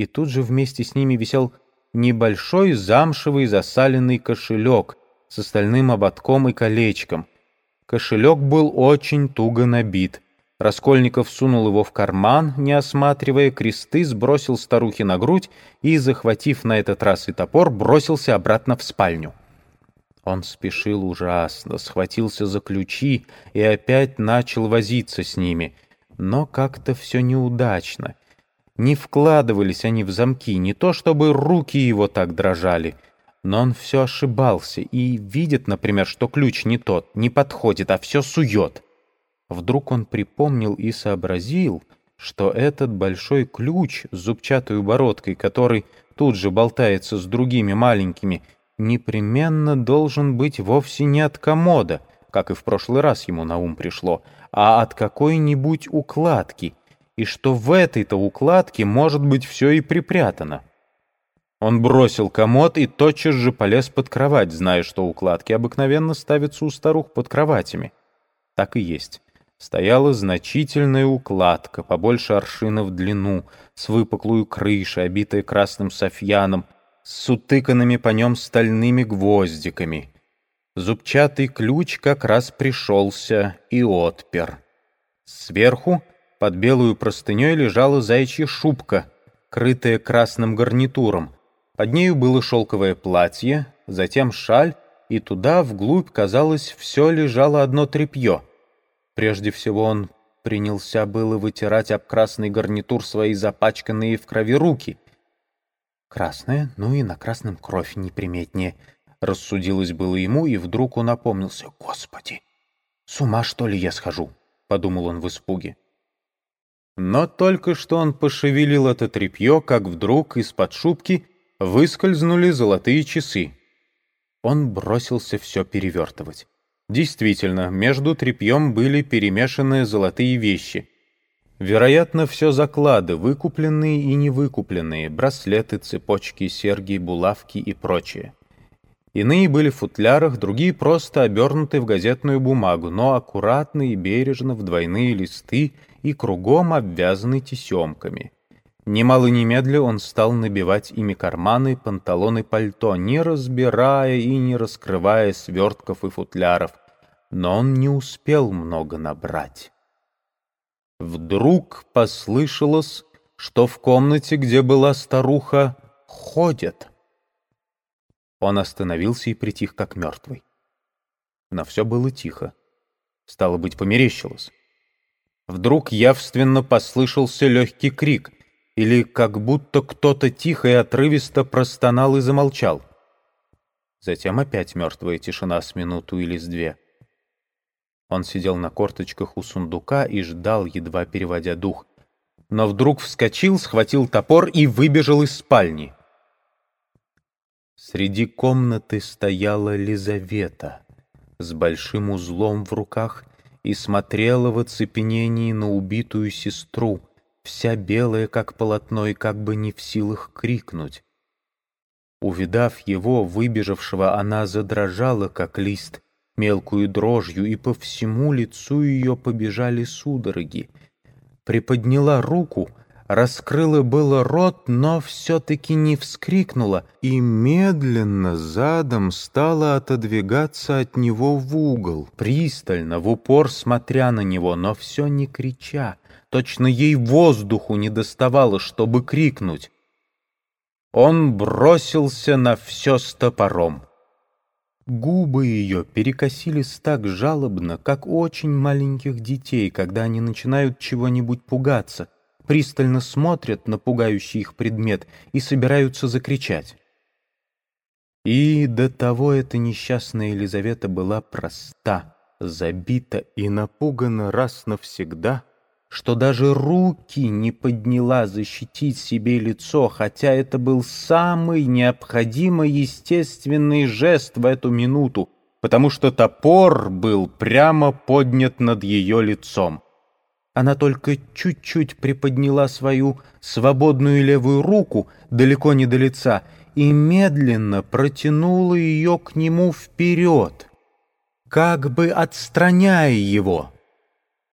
и тут же вместе с ними висел небольшой замшевый засаленный кошелек с остальным ободком и колечком. Кошелек был очень туго набит. Раскольников сунул его в карман, не осматривая, кресты сбросил старухи на грудь и, захватив на этот раз и топор, бросился обратно в спальню. Он спешил ужасно, схватился за ключи и опять начал возиться с ними. Но как-то все неудачно. Не вкладывались они в замки, не то чтобы руки его так дрожали, но он все ошибался и видит, например, что ключ не тот, не подходит, а все сует. Вдруг он припомнил и сообразил, что этот большой ключ с зубчатой бородкой, который тут же болтается с другими маленькими, непременно должен быть вовсе не от комода, как и в прошлый раз ему на ум пришло, а от какой-нибудь укладки, и что в этой-то укладке может быть все и припрятано. Он бросил комод и тотчас же полез под кровать, зная, что укладки обыкновенно ставятся у старух под кроватями. Так и есть стояла значительная укладка, побольше аршина в длину, с выпуклую крышей, обитая красным софьяном, с утыканными по нем стальными гвоздиками. Зубчатый ключ как раз пришелся и отпер. Сверху под белую простыней лежала заячья шубка, крытая красным гарнитуром. Под нею было шелковое платье, затем шаль, и туда вглубь, казалось, все лежало одно тряпье — Прежде всего он принялся было вытирать об красный гарнитур свои запачканные в крови руки. «Красная, ну и на красном кровь неприметнее», — рассудилось было ему, и вдруг он опомнился. «Господи, с ума, что ли, я схожу?» — подумал он в испуге. Но только что он пошевелил это тряпье, как вдруг из-под шубки выскользнули золотые часы. Он бросился все перевертывать. Действительно, между тряпьем были перемешаны золотые вещи. Вероятно, все заклады, выкупленные и невыкупленные, браслеты, цепочки, серьги, булавки и прочее. Иные были в футлярах, другие просто обернуты в газетную бумагу, но аккуратно и бережно в двойные листы и кругом обвязаны тесемками. Немало немедля он стал набивать ими карманы, панталоны, пальто, не разбирая и не раскрывая свертков и футляров, но он не успел много набрать. Вдруг послышалось, что в комнате, где была старуха, ходят. Он остановился и притих, как мертвый. Но все было тихо. Стало быть, померещилось. Вдруг явственно послышался легкий крик, или как будто кто-то тихо и отрывисто простонал и замолчал. Затем опять мертвая тишина с минуту или с две. Он сидел на корточках у сундука и ждал, едва переводя дух. Но вдруг вскочил, схватил топор и выбежал из спальни. Среди комнаты стояла Лизавета с большим узлом в руках и смотрела в оцепенении на убитую сестру, вся белая, как полотно, и как бы не в силах крикнуть. Увидав его, выбежавшего, она задрожала, как лист, мелкую дрожью, и по всему лицу ее побежали судороги. Приподняла руку, раскрыла было рот, но все-таки не вскрикнула, и медленно задом стала отодвигаться от него в угол, пристально, в упор смотря на него, но все не крича. Точно ей воздуху не доставало, чтобы крикнуть. Он бросился на все с топором. Губы ее перекосились так жалобно, как у очень маленьких детей, когда они начинают чего-нибудь пугаться, пристально смотрят на пугающий их предмет и собираются закричать. И до того эта несчастная Елизавета была проста, забита и напугана раз навсегда — что даже руки не подняла защитить себе лицо, хотя это был самый необходимый естественный жест в эту минуту, потому что топор был прямо поднят над ее лицом. Она только чуть-чуть приподняла свою свободную левую руку далеко не до лица и медленно протянула ее к нему вперед, как бы отстраняя его.